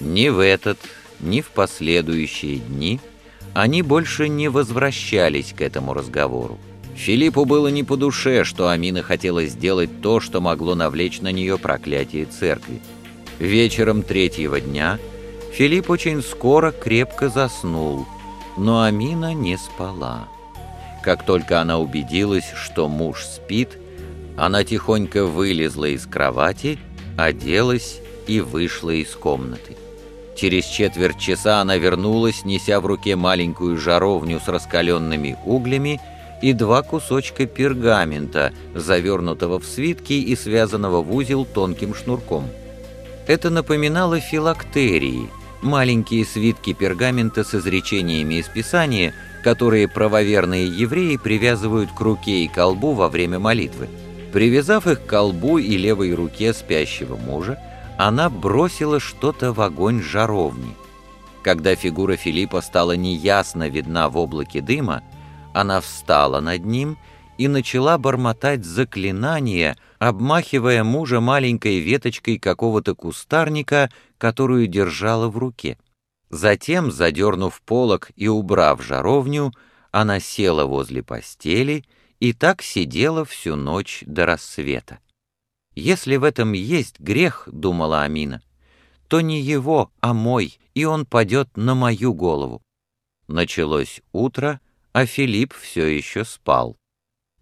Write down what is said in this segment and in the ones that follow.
Ни в этот, ни в последующие дни они больше не возвращались к этому разговору. Филиппу было не по душе, что Амина хотела сделать то, что могло навлечь на нее проклятие церкви. Вечером третьего дня Филипп очень скоро крепко заснул, но Амина не спала. Как только она убедилась, что муж спит, она тихонько вылезла из кровати, оделась и вышла из комнаты. Через четверть часа она вернулась, неся в руке маленькую жаровню с раскаленными углями и два кусочка пергамента, завернутого в свитки и связанного в узел тонким шнурком. Это напоминало филактерии, маленькие свитки пергамента с изречениями из Писания, которые правоверные евреи привязывают к руке и колбу во время молитвы. Привязав их к колбу и левой руке спящего мужа, она бросила что-то в огонь жаровни. Когда фигура Филиппа стала неясно видна в облаке дыма, она встала над ним и начала бормотать заклинание, обмахивая мужа маленькой веточкой какого-то кустарника, которую держала в руке. Затем, задернув полог и убрав жаровню, она села возле постели и так сидела всю ночь до рассвета. «Если в этом есть грех, — думала Амина, — то не его, а мой, и он падет на мою голову». Началось утро, а Филипп все еще спал.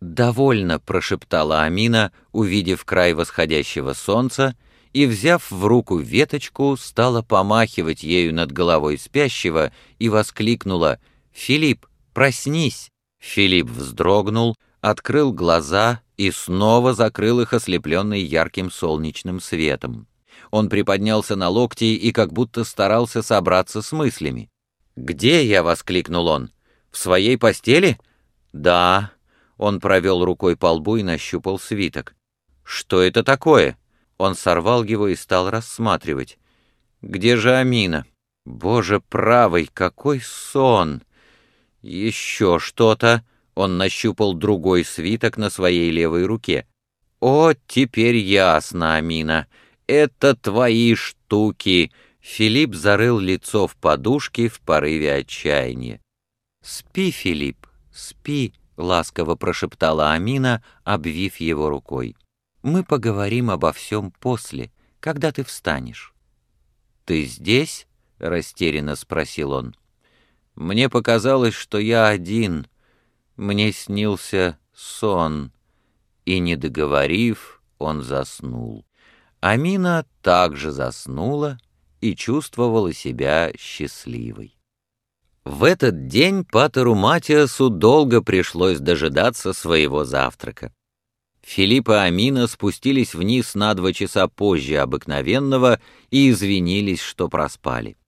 «Довольно», — прошептала Амина, увидев край восходящего солнца, и, взяв в руку веточку, стала помахивать ею над головой спящего и воскликнула «Филипп, проснись!» Филипп вздрогнул, открыл глаза и снова закрыл их ослепленный ярким солнечным светом. Он приподнялся на локти и как будто старался собраться с мыслями. «Где я?» — воскликнул он. «В своей постели?» «Да». Он провел рукой по лбу и нащупал свиток. «Что это такое?» Он сорвал его и стал рассматривать. «Где же Амина?» «Боже правый, какой сон!» «Еще что-то!» Он нащупал другой свиток на своей левой руке. «О, теперь ясно, Амина. Это твои штуки!» Филипп зарыл лицо в подушке в порыве отчаяния. «Спи, Филипп, спи», — ласково прошептала Амина, обвив его рукой. «Мы поговорим обо всем после, когда ты встанешь». «Ты здесь?» — растерянно спросил он. «Мне показалось, что я один», мне снился сон, и, не договорив, он заснул. Амина также заснула и чувствовала себя счастливой. В этот день Патеру Матиасу долго пришлось дожидаться своего завтрака. Филипп и Амина спустились вниз на два часа позже обыкновенного и извинились, что проспали.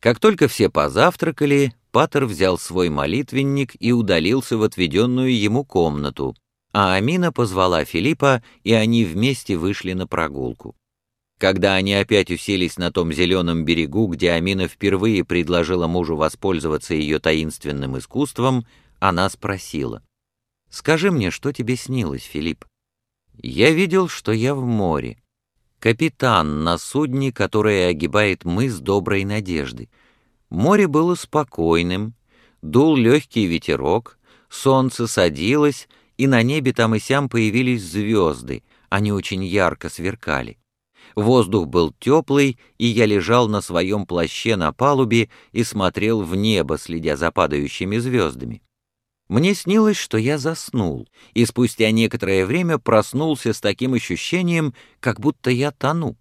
Как только все позавтракали, Патер взял свой молитвенник и удалился в отведенную ему комнату, а Амина позвала Филиппа, и они вместе вышли на прогулку. Когда они опять уселись на том зеленом берегу, где Амина впервые предложила мужу воспользоваться ее таинственным искусством, она спросила, «Скажи мне, что тебе снилось, Филипп?» «Я видел, что я в море. Капитан на судне, которое огибает мыс Доброй Надежды. Море было спокойным, дул легкий ветерок, солнце садилось, и на небе там и сям появились звезды, они очень ярко сверкали. Воздух был теплый, и я лежал на своем плаще на палубе и смотрел в небо, следя за падающими звездами. Мне снилось, что я заснул, и спустя некоторое время проснулся с таким ощущением, как будто я тону.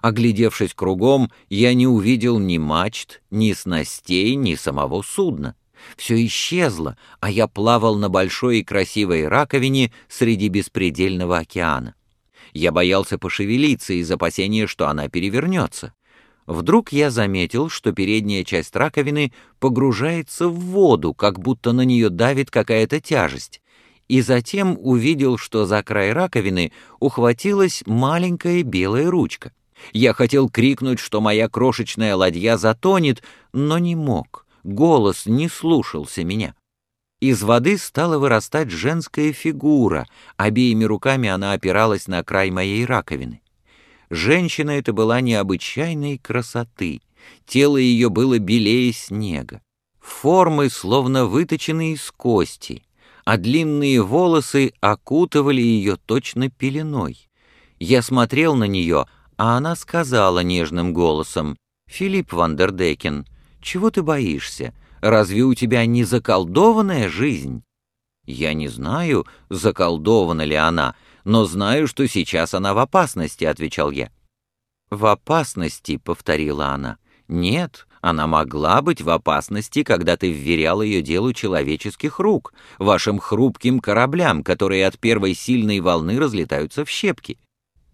Оглядевшись кругом, я не увидел ни мачт, ни снастей, ни самого судна. Все исчезло, а я плавал на большой и красивой раковине среди беспредельного океана. Я боялся пошевелиться из опасения, что она перевернется. Вдруг я заметил, что передняя часть раковины погружается в воду, как будто на нее давит какая-то тяжесть, и затем увидел, что за край раковины ухватилась маленькая белая ручка. Я хотел крикнуть, что моя крошечная ладья затонет, но не мог. Голос не слушался меня. Из воды стала вырастать женская фигура, обеими руками она опиралась на край моей раковины. Женщина эта была необычайной красоты. Тело ее было белее снега. Формы словно выточены из кости, а длинные волосы окутывали ее точно пеленой. Я смотрел на нее, а она сказала нежным голосом, «Филипп Вандердекен, чего ты боишься? Разве у тебя не заколдованная жизнь?» Я не знаю, заколдована ли она, но знаю, что сейчас она в опасности, отвечал я. В опасности, повторила она. Нет, она могла быть в опасности, когда ты вверял ее делу человеческих рук, вашим хрупким кораблям, которые от первой сильной волны разлетаются в щепки.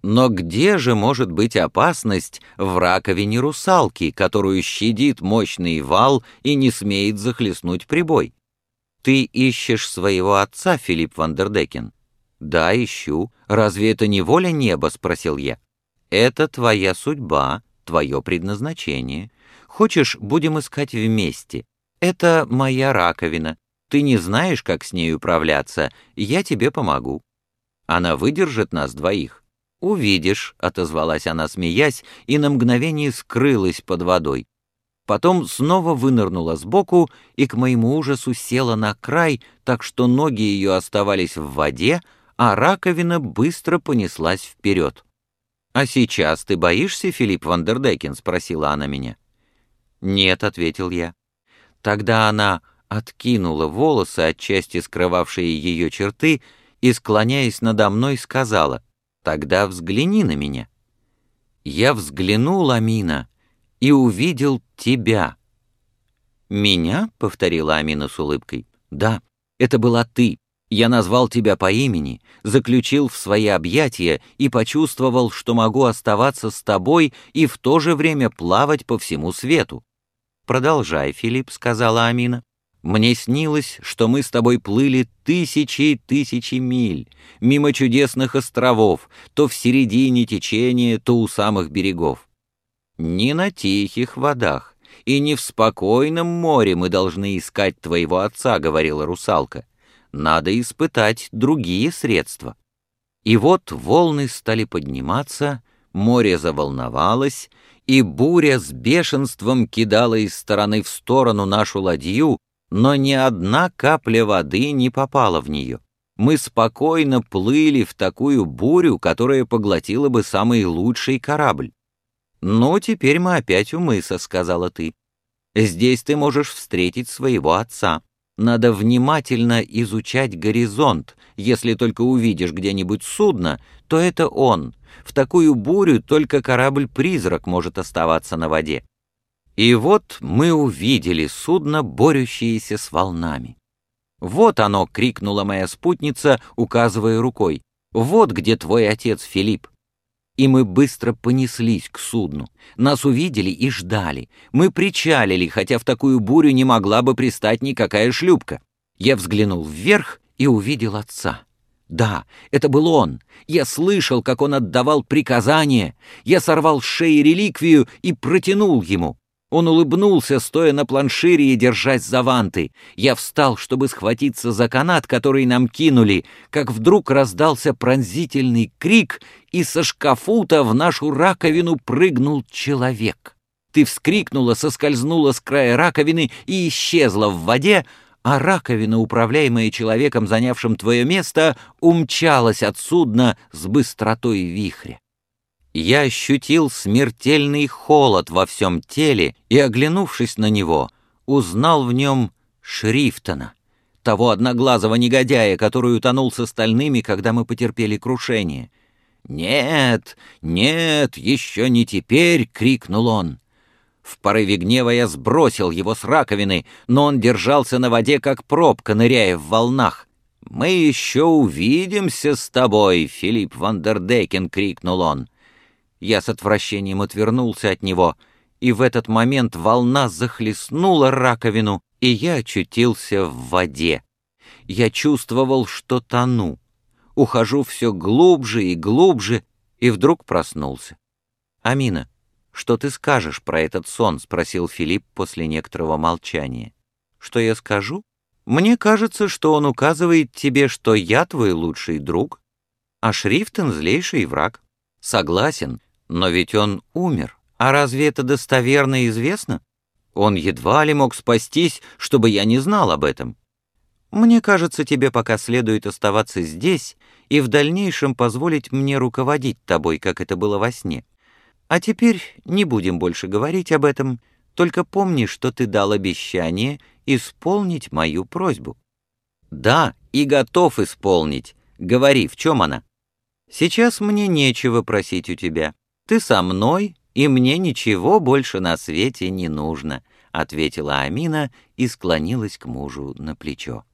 Но где же может быть опасность в раковине русалки, которую щадит мощный вал и не смеет захлестнуть прибой? Ты ищешь своего отца, Филипп Вандердекен? Да, ищу. Разве это не воля неба? Спросил я. Это твоя судьба, твое предназначение. Хочешь, будем искать вместе. Это моя раковина. Ты не знаешь, как с ней управляться, я тебе помогу. Она выдержит нас двоих. «Увидишь», — отозвалась она, смеясь, и на мгновение скрылась под водой. Потом снова вынырнула сбоку и, к моему ужасу, села на край, так что ноги ее оставались в воде, а раковина быстро понеслась вперед. «А сейчас ты боишься, Филипп Вандердекен?» — спросила она меня. «Нет», — ответил я. Тогда она откинула волосы, отчасти скрывавшие ее черты, и, склоняясь надо мной, сказала, «Тогда взгляни на меня». Я взглянул, Амина, и увидел тебя. «Меня?» — повторила Амина с улыбкой. «Да, это была ты. Я назвал тебя по имени, заключил в свои объятия и почувствовал, что могу оставаться с тобой и в то же время плавать по всему свету. «Продолжай, Филипп», — сказала Амина. «Мне снилось, что мы с тобой плыли тысячи и тысячи миль, мимо чудесных островов, то в середине течения, то у самых берегов. Не на тихих водах и не в спокойном море мы должны искать твоего отца», — говорила русалка надо испытать другие средства. И вот волны стали подниматься, море заволновалось, и буря с бешенством кидала из стороны в сторону нашу ладью, но ни одна капля воды не попала в нее. Мы спокойно плыли в такую бурю, которая поглотила бы самый лучший корабль. «Ну, теперь мы опять у мыса», — сказала ты. «Здесь ты можешь встретить своего отца. Надо внимательно изучать горизонт. Если только увидишь где-нибудь судно, то это он. В такую бурю только корабль-призрак может оставаться на воде. И вот мы увидели судно, борющееся с волнами. «Вот оно!» — крикнула моя спутница, указывая рукой. «Вот где твой отец Филипп!» и мы быстро понеслись к судну. Нас увидели и ждали. Мы причалили, хотя в такую бурю не могла бы пристать никакая шлюпка. Я взглянул вверх и увидел отца. Да, это был он. Я слышал, как он отдавал приказания. Я сорвал с шеи реликвию и протянул ему. Он улыбнулся, стоя на планшире и держась за ванты. Я встал, чтобы схватиться за канат, который нам кинули, как вдруг раздался пронзительный крик, и со шкафута в нашу раковину прыгнул человек. Ты вскрикнула, соскользнула с края раковины и исчезла в воде, а раковина, управляемая человеком, занявшим твое место, умчалась от судна с быстротой вихря я ощутил смертельный холод во всем теле и, оглянувшись на него, узнал в нем Шрифтена, того одноглазого негодяя, который утонул с остальными, когда мы потерпели крушение. «Нет, нет, еще не теперь!» — крикнул он. В порыве гнева я сбросил его с раковины, но он держался на воде, как пробка, ныряя в волнах. «Мы еще увидимся с тобой!» — Филипп Вандердекен крикнул он. Я с отвращением отвернулся от него, и в этот момент волна захлестнула раковину, и я очутился в воде. Я чувствовал, что тону. Ухожу все глубже и глубже, и вдруг проснулся. «Амина, что ты скажешь про этот сон?» — спросил Филипп после некоторого молчания. «Что я скажу? Мне кажется, что он указывает тебе, что я твой лучший друг, а Шрифтен — злейший враг. Согласен, Но ведь он умер. А разве это достоверно известно? Он едва ли мог спастись, чтобы я не знал об этом. Мне кажется, тебе пока следует оставаться здесь и в дальнейшем позволить мне руководить тобой, как это было во сне. А теперь не будем больше говорить об этом, только помни, что ты дал обещание исполнить мою просьбу. Да, и готов исполнить. Говори, в чем она? Сейчас мне нечего просить у тебя. Ты со мной, и мне ничего больше на свете не нужно, ответила Амина и склонилась к мужу на плечо.